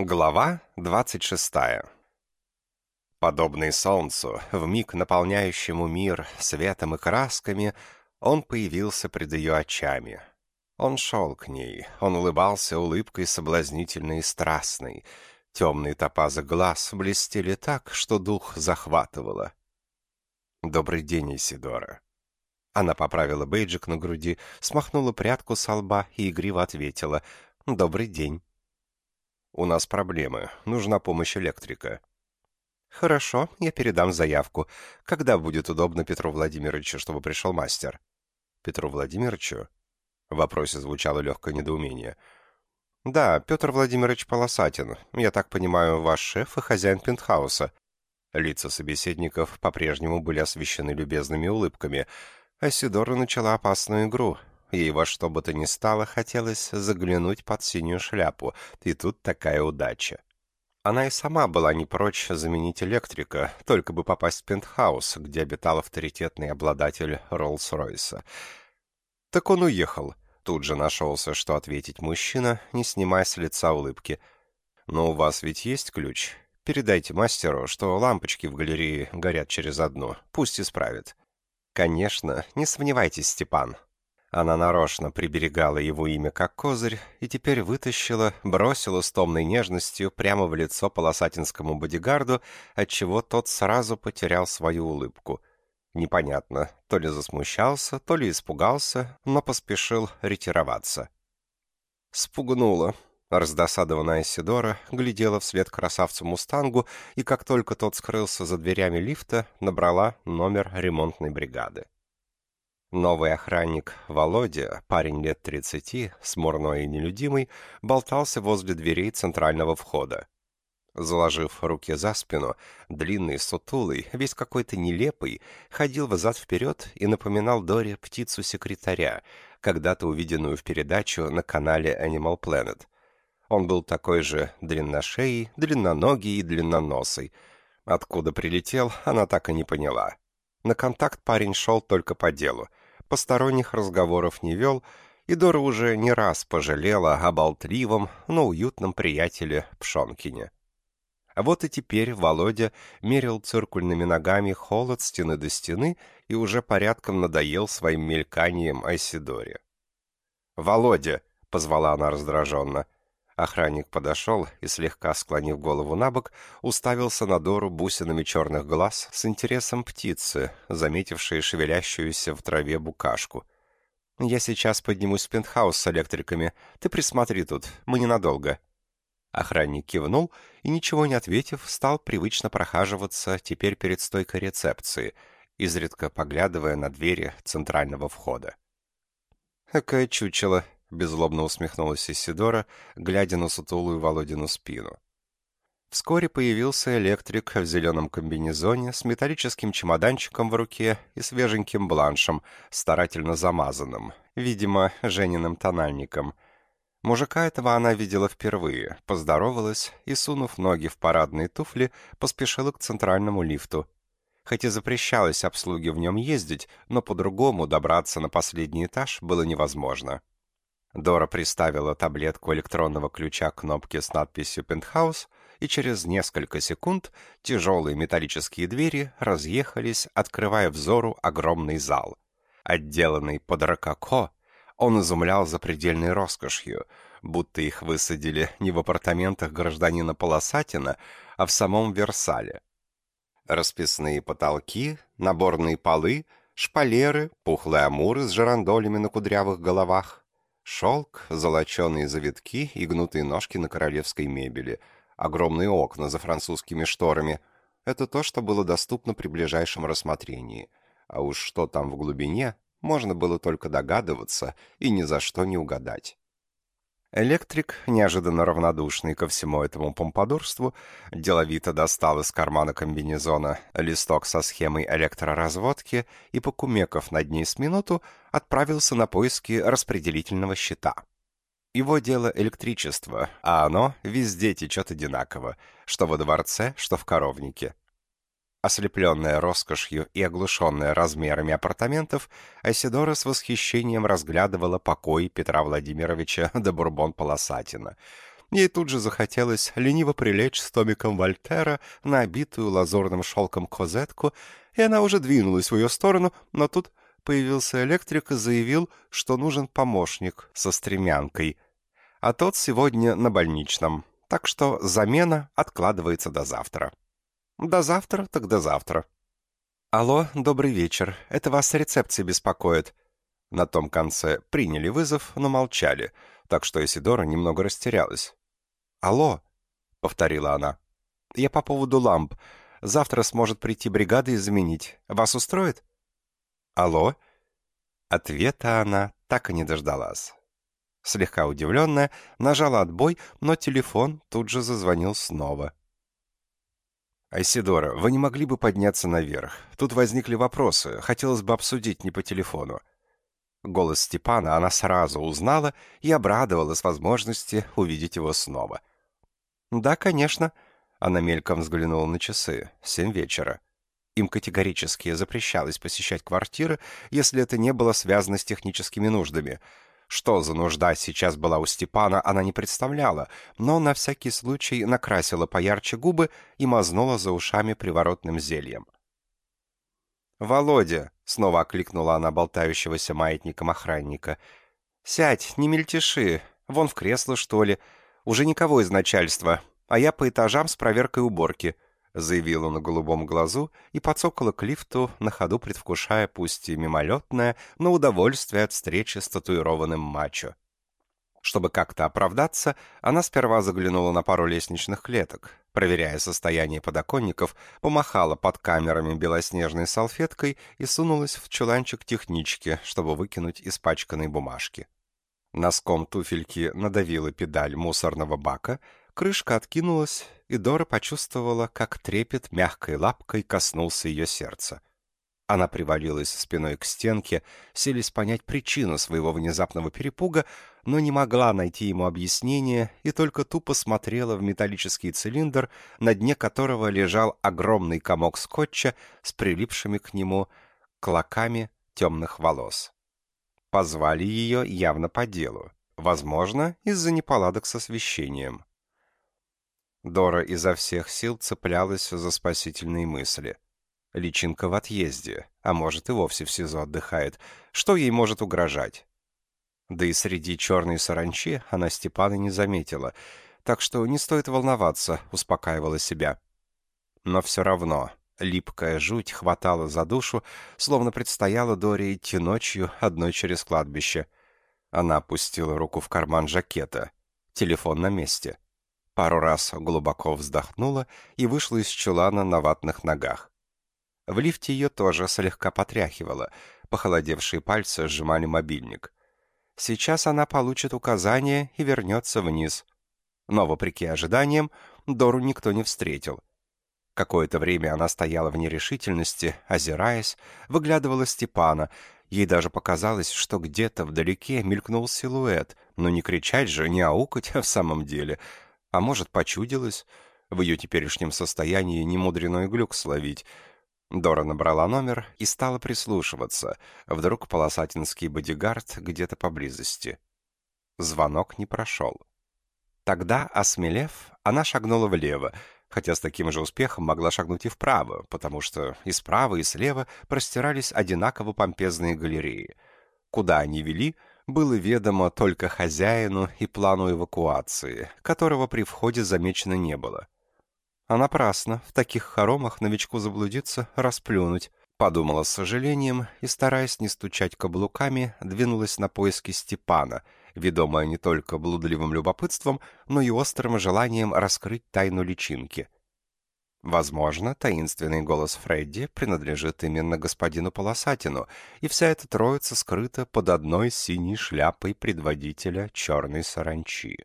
Глава 26. Подобный солнцу, вмиг наполняющему мир светом и красками, он появился пред ее очами. Он шел к ней, он улыбался улыбкой соблазнительной и страстной. Темные топазы глаз блестели так, что дух захватывало. «Добрый день, Исидора». Она поправила бейджик на груди, смахнула прядку со лба и игриво ответила «Добрый день». «У нас проблемы. Нужна помощь электрика». «Хорошо, я передам заявку. Когда будет удобно Петру Владимировичу, чтобы пришел мастер?» «Петру Владимировичу?» В вопросе звучало легкое недоумение. «Да, Петр Владимирович Полосатин. Я так понимаю, ваш шеф и хозяин пентхауса». Лица собеседников по-прежнему были освещены любезными улыбками. Асидора начала опасную игру. Ей во что бы то ни стало хотелось заглянуть под синюю шляпу, и тут такая удача. Она и сама была не прочь заменить электрика, только бы попасть в пентхаус, где обитал авторитетный обладатель Роллс-Ройса. Так он уехал. Тут же нашелся, что ответить мужчина, не снимая с лица улыбки. «Но у вас ведь есть ключ? Передайте мастеру, что лампочки в галерее горят через одну. Пусть исправит». «Конечно, не сомневайтесь, Степан», она нарочно приберегала его имя как козырь и теперь вытащила, бросила с томной нежностью прямо в лицо полосатинскому бодигарду, отчего тот сразу потерял свою улыбку. Непонятно, то ли засмущался, то ли испугался, но поспешил ретироваться. Спугнула. Раздосадованная Сидора глядела вслед красавцу-мустангу и, как только тот скрылся за дверями лифта, набрала номер ремонтной бригады. Новый охранник Володя, парень лет тридцати, смурной и нелюдимый, болтался возле дверей центрального входа. Заложив руки за спину, длинный, сутулый, весь какой-то нелепый, ходил взад-вперед и напоминал Доре птицу-секретаря, когда-то увиденную в передачу на канале Animal Planet. Он был такой же длинношеей, длинноногий и длинноносый. Откуда прилетел, она так и не поняла. На контакт парень шел только по делу. Посторонних разговоров не вел, и Дора уже не раз пожалела о болтливом, но уютном приятеле Пшонкине. А вот и теперь Володя мерил циркульными ногами холод стены до стены и уже порядком надоел своим мельканием Айсидоре. «Володя!» — позвала она раздраженно — Охранник подошел и, слегка склонив голову на бок, уставился на Дору бусинами черных глаз с интересом птицы, заметившей шевелящуюся в траве букашку. «Я сейчас поднимусь в пентхаус с электриками. Ты присмотри тут, мы ненадолго». Охранник кивнул и, ничего не ответив, стал привычно прохаживаться теперь перед стойкой рецепции, изредка поглядывая на двери центрального входа. «Какое чучело!» — беззлобно усмехнулась Исидора, глядя на сутулую Володину спину. Вскоре появился электрик в зеленом комбинезоне с металлическим чемоданчиком в руке и свеженьким бланшем, старательно замазанным, видимо, Жениным тональником. Мужика этого она видела впервые, поздоровалась и, сунув ноги в парадные туфли, поспешила к центральному лифту. Хоть и запрещалось обслуге в нем ездить, но по-другому добраться на последний этаж было невозможно. Дора приставила таблетку электронного ключа к кнопке с надписью «Пентхаус», и через несколько секунд тяжелые металлические двери разъехались, открывая взору огромный зал. Отделанный под рококо, он изумлял запредельной роскошью, будто их высадили не в апартаментах гражданина Полосатина, а в самом Версале. Расписные потолки, наборные полы, шпалеры, пухлые амуры с жерандолями на кудрявых головах, Шелк, золоченые завитки и гнутые ножки на королевской мебели, огромные окна за французскими шторами — это то, что было доступно при ближайшем рассмотрении. А уж что там в глубине, можно было только догадываться и ни за что не угадать. Электрик, неожиданно равнодушный ко всему этому помпадурству, деловито достал из кармана комбинезона листок со схемой электроразводки и, покумеков над ней с минуту, отправился на поиски распределительного щита. Его дело электричество, а оно везде течет одинаково, что во дворце, что в коровнике. Ослепленная роскошью и оглушенная размерами апартаментов, Асидора с восхищением разглядывала покой Петра Владимировича де Бурбон-Полосатина. Ей тут же захотелось лениво прилечь с томиком Вольтера на обитую лазурным шелком козетку, и она уже двинулась в ее сторону, но тут появился электрик и заявил, что нужен помощник со стремянкой. А тот сегодня на больничном, так что замена откладывается до завтра. До завтра, так до завтра. «Алло, добрый вечер. Это вас с рецепции беспокоит». На том конце приняли вызов, но молчали, так что Исидора немного растерялась. «Алло», — повторила она. «Я по поводу ламп. Завтра сможет прийти бригада и заменить. Вас устроит?» «Алло?» Ответа она так и не дождалась. Слегка удивленная, нажала отбой, но телефон тут же зазвонил снова. «Айсидора, вы не могли бы подняться наверх? Тут возникли вопросы, хотелось бы обсудить не по телефону». Голос Степана она сразу узнала и обрадовалась возможности увидеть его снова. «Да, конечно», — она мельком взглянула на часы. «Семь вечера». Им категорически запрещалось посещать квартиры, если это не было связано с техническими нуждами — что за нужда сейчас была у Степана, она не представляла, но на всякий случай накрасила поярче губы и мазнула за ушами приворотным зельем. «Володя!» — снова окликнула она болтающегося маятником охранника. «Сядь, не мельтеши. Вон в кресло, что ли. Уже никого из начальства, а я по этажам с проверкой уборки заявила на голубом глазу и подсокала к лифту, на ходу предвкушая пусть и мимолетное, но удовольствие от встречи с татуированным мачо. Чтобы как-то оправдаться, она сперва заглянула на пару лестничных клеток, проверяя состояние подоконников, помахала под камерами белоснежной салфеткой и сунулась в чуланчик технички, чтобы выкинуть испачканные бумажки. Носком туфельки надавила педаль мусорного бака, крышка откинулась, и Дора почувствовала, как трепет мягкой лапкой коснулся ее сердца. Она привалилась спиной к стенке, селись понять причину своего внезапного перепуга, но не могла найти ему объяснение и только тупо смотрела в металлический цилиндр, на дне которого лежал огромный комок скотча с прилипшими к нему клоками темных волос. Позвали ее явно по делу, возможно, из-за неполадок с освещением. Дора изо всех сил цеплялась за спасительные мысли. Личинка в отъезде, а может и вовсе в СИЗО отдыхает. Что ей может угрожать? Да и среди черной саранчи она Степана не заметила, так что не стоит волноваться, успокаивала себя. Но все равно липкая жуть хватала за душу, словно предстояло Доре идти ночью одной через кладбище. Она опустила руку в карман жакета. Телефон на месте пару раз глубоко вздохнула и вышла из чулана на ватных ногах. В лифте ее тоже слегка потряхивало, похолодевшие пальцы сжимали мобильник. Сейчас она получит указание и вернется вниз. Но, вопреки ожиданиям, Дору никто не встретил. Какое-то время она стояла в нерешительности, озираясь, выглядывала Степана. Ей даже показалось, что где-то вдалеке мелькнул силуэт, но не кричать же, не аукать в самом деле — а может, почудилось? В ее теперешнем состоянии немудренной глюк словить. Дора набрала номер и стала прислушиваться. Вдруг полосатинский бодигард где-то поблизости. Звонок не прошел. Тогда, осмелев, она шагнула влево, хотя с таким же успехом могла шагнуть и вправо, потому что и справа, и слева простирались одинаково помпезные галереи. Куда они вели, было ведомо только хозяину и плану эвакуации, которого при входе замечено не было. А напрасно, в таких хоромах новичку заблудиться, расплюнуть, подумала с сожалением и, стараясь не стучать каблуками, двинулась на поиски Степана, ведомая не только блудливым любопытством, но и острым желанием раскрыть тайну личинки — Возможно, таинственный голос Фредди принадлежит именно господину Полосатину, и вся эта троица скрыта под одной синей шляпой предводителя черной саранчи.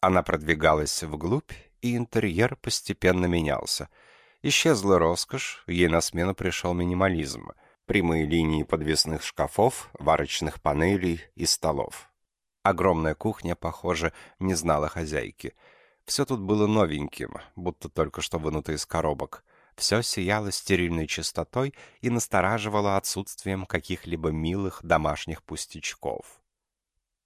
Она продвигалась вглубь, и интерьер постепенно менялся. Исчезла роскошь, ей на смену пришел минимализм. Прямые линии подвесных шкафов, варочных панелей и столов. Огромная кухня, похоже, не знала хозяйки — все тут было новеньким, будто только что вынуто из коробок. Все сияло стерильной чистотой и настораживало отсутствием каких-либо милых домашних пустячков.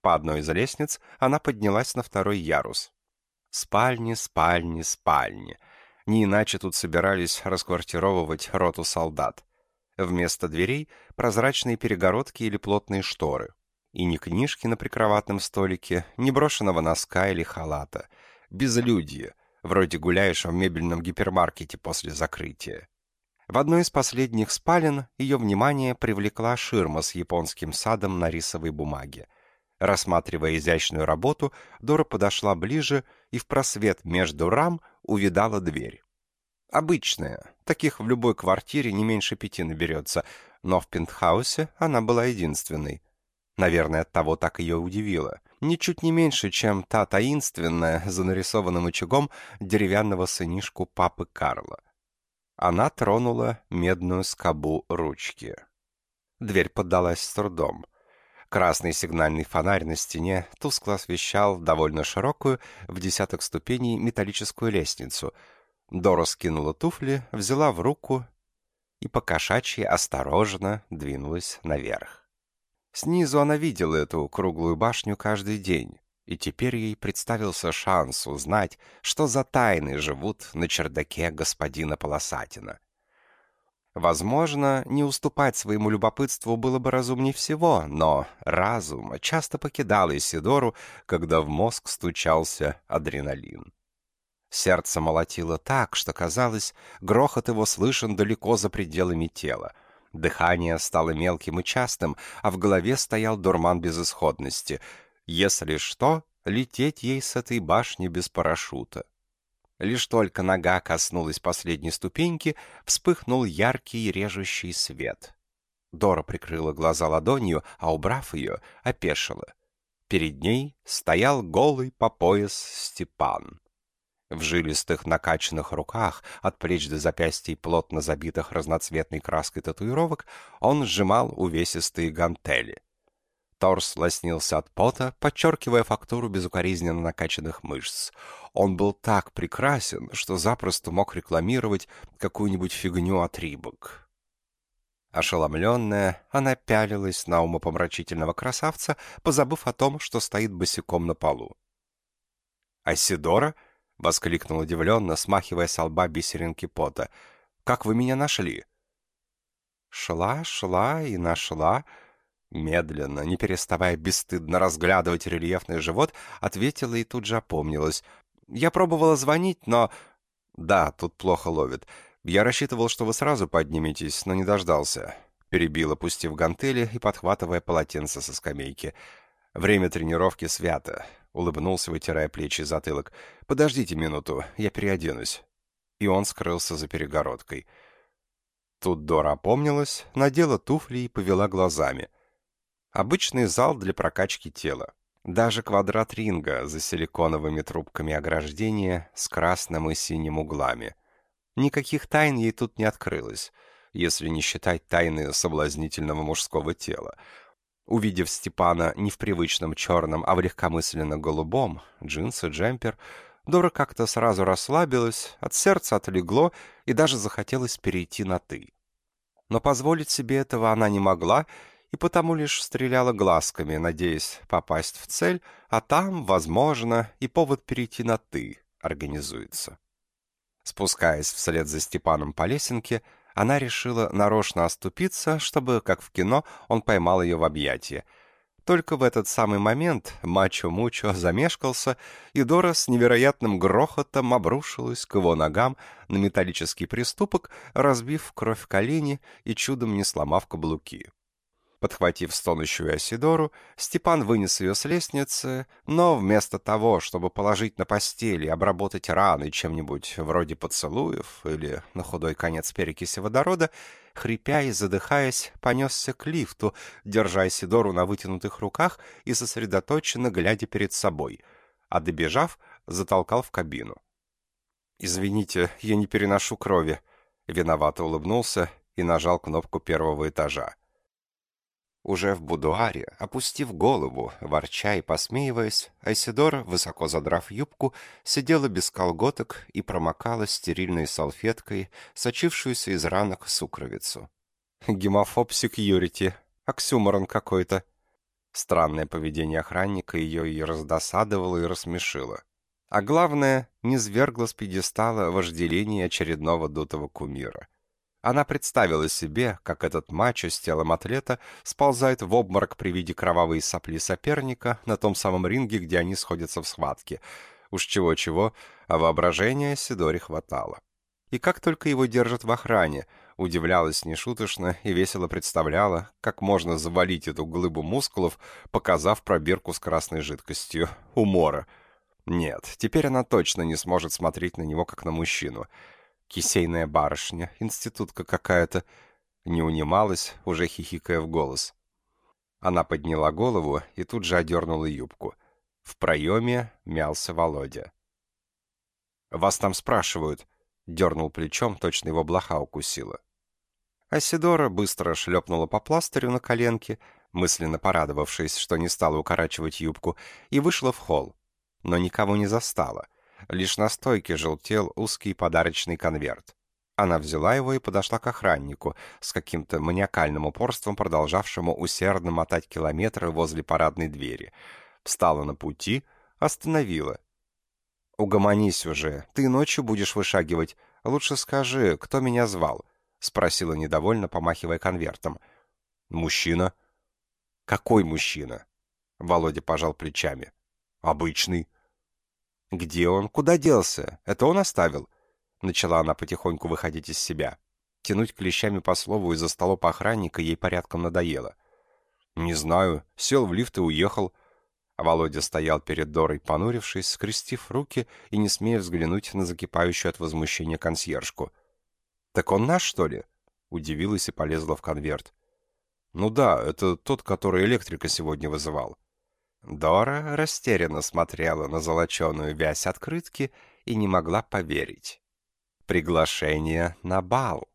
По одной из лестниц она поднялась на второй ярус. Спальни, спальни, спальни. Не иначе тут собирались расквартировывать роту солдат. Вместо дверей прозрачные перегородки или плотные шторы. И ни книжки на прикроватном столике, ни брошенного носка или халата. Безлюдье, вроде гуляешь в мебельном гипермаркете после закрытия. В одной из последних спален ее внимание привлекла ширма с японским садом на рисовой бумаге. Рассматривая изящную работу, Дора подошла ближе и в просвет между рам увидала дверь. Обычная, таких в любой квартире не меньше пяти наберется, но в пентхаусе она была единственной. Наверное, от того так ее удивило. Ничуть не меньше, чем та таинственная, за нарисованным очагом, деревянного сынишку папы Карла. Она тронула медную скобу ручки. Дверь поддалась с трудом. Красный сигнальный фонарь на стене тускло освещал довольно широкую, в десяток ступеней, металлическую лестницу. Дора скинула туфли, взяла в руку и покошачьи осторожно двинулась наверх. Снизу она видела эту круглую башню каждый день, и теперь ей представился шанс узнать, что за тайны живут на чердаке господина Полосатина. Возможно, не уступать своему любопытству было бы разумнее всего, но разум часто покидал Исидору, когда в мозг стучался адреналин. Сердце молотило так, что, казалось, грохот его слышен далеко за пределами тела. Дыхание стало мелким и частым, а в голове стоял дурман безысходности. Если что, лететь ей с этой башни без парашюта. Лишь только нога коснулась последней ступеньки, вспыхнул яркий режущий свет. Дора прикрыла глаза ладонью, а, убрав ее, опешила. Перед ней стоял голый по пояс Степан. В жилистых накачанных руках, от плеч до запястий плотно забитых разноцветной краской татуировок, он сжимал увесистые гантели. Торс лоснился от пота, подчеркивая фактуру безукоризненно накачанных мышц. Он был так прекрасен, что запросто мог рекламировать какую-нибудь фигню от Рибок. Ошеломленная, она пялилась на умопомрачительного красавца, позабыв о том, что стоит босиком на полу. «Асидора?» — воскликнул удивленно, смахивая с лба бисеринки пота. «Как вы меня нашли?» «Шла, шла и нашла», Медленно, не переставая бесстыдно разглядывать рельефный живот, ответила и тут же опомнилась. «Я пробовала звонить, но...» «Да, тут плохо ловит. Я рассчитывал, что вы сразу подниметесь, но не дождался». Перебил, опустив гантели и подхватывая полотенце со скамейки. «Время тренировки свято», — улыбнулся, вытирая плечи и затылок. «Подождите минуту, я переоденусь». И он скрылся за перегородкой. Тут Дора опомнилась, надела туфли и повела глазами — Обычный зал для прокачки тела. Даже квадрат ринга за силиконовыми трубками ограждения с красным и синим углами. Никаких тайн ей тут не открылось, если не считать тайны соблазнительного мужского тела. Увидев Степана не в привычном черном, а в легкомысленно голубом, джинсы, джемпер, Дора как-то сразу расслабилась, от сердца отлегло и даже захотелось перейти на «ты». Но позволить себе этого она не могла и потому лишь стреляла глазками, надеясь попасть в цель, а там, возможно, и повод перейти на «ты» организуется. Спускаясь вслед за Степаном по лесенке, она решила нарочно оступиться, чтобы, как в кино, он поймал ее в объятия. Только в этот самый момент Мачо-Мучо замешкался, и Дора с невероятным грохотом обрушилась к его ногам на металлический приступок, разбив кровь колени и чудом не сломав каблуки. Подхватив стонущую Асидору, Степан вынес ее с лестницы, но вместо того, чтобы положить на постель и обработать раны чем-нибудь вроде поцелуев или на худой конец перекиси водорода, хрипя и задыхаясь, понесся к лифту, держа Асидору на вытянутых руках и сосредоточенно глядя перед собой, а добежав, затолкал в кабину. «Извините, я не переношу крови», — виновато улыбнулся и нажал кнопку первого этажа. Уже в будуаре, опустив голову, ворча и посмеиваясь, Айсидора, высоко задрав юбку, сидела без колготок и промокала стерильной салфеткой сочившуюся из ранок сукровицу. «Гемофоб секьюрити. Оксюморон какой-то». Странное поведение охранника ее и раздосадовало, и рассмешило. А главное, не звергло с пьедестала вожделение очередного дутого кумира. Она представила себе, как этот мачо с телом атлета сползает в обморок при виде кровавой сопли соперника на том самом ринге, где они сходятся в схватке. Уж чего-чего, а воображения Сидоре хватало. И как только его держат в охране, удивлялась нешуточно и весело представляла, как можно завалить эту глыбу мускулов, показав пробирку с красной жидкостью. Умора. Нет, теперь она точно не сможет смотреть на него, как на мужчину. Кисейная барышня, институтка какая-то. Не унималась, уже хихикая в голос. Она подняла голову и тут же одернула юбку. В проеме мялся Володя. «Вас там спрашивают», — дернул плечом, точно его блоха укусила. Асидора быстро шлепнула по пластырю на коленке, мысленно порадовавшись, что не стала укорачивать юбку, и вышла в холл. Но никого не застала. Лишь на стойке желтел узкий подарочный конверт. Она взяла его и подошла к охраннику, с каким-то маниакальным упорством продолжавшему усердно мотать километры возле парадной двери. Встала на пути, остановила. «Угомонись уже, ты ночью будешь вышагивать. Лучше скажи, кто меня звал?» — спросила недовольно, помахивая конвертом. «Мужчина». «Какой мужчина?» — Володя пожал плечами. «Обычный». «Где он? Куда делся? Это он оставил?» Начала она потихоньку выходить из себя. Тянуть клещами по слову из-за столов охранника ей порядком надоело. «Не знаю. Сел в лифт и уехал». Володя стоял перед Дорой, понурившись, скрестив руки и не смея взглянуть на закипающую от возмущения консьержку. «Так он наш, что ли?» Удивилась и полезла в конверт. «Ну да, это тот, который электрика сегодня вызывал». Дора растерянно смотрела на золоченую вязь открытки и не могла поверить. «Приглашение на бал».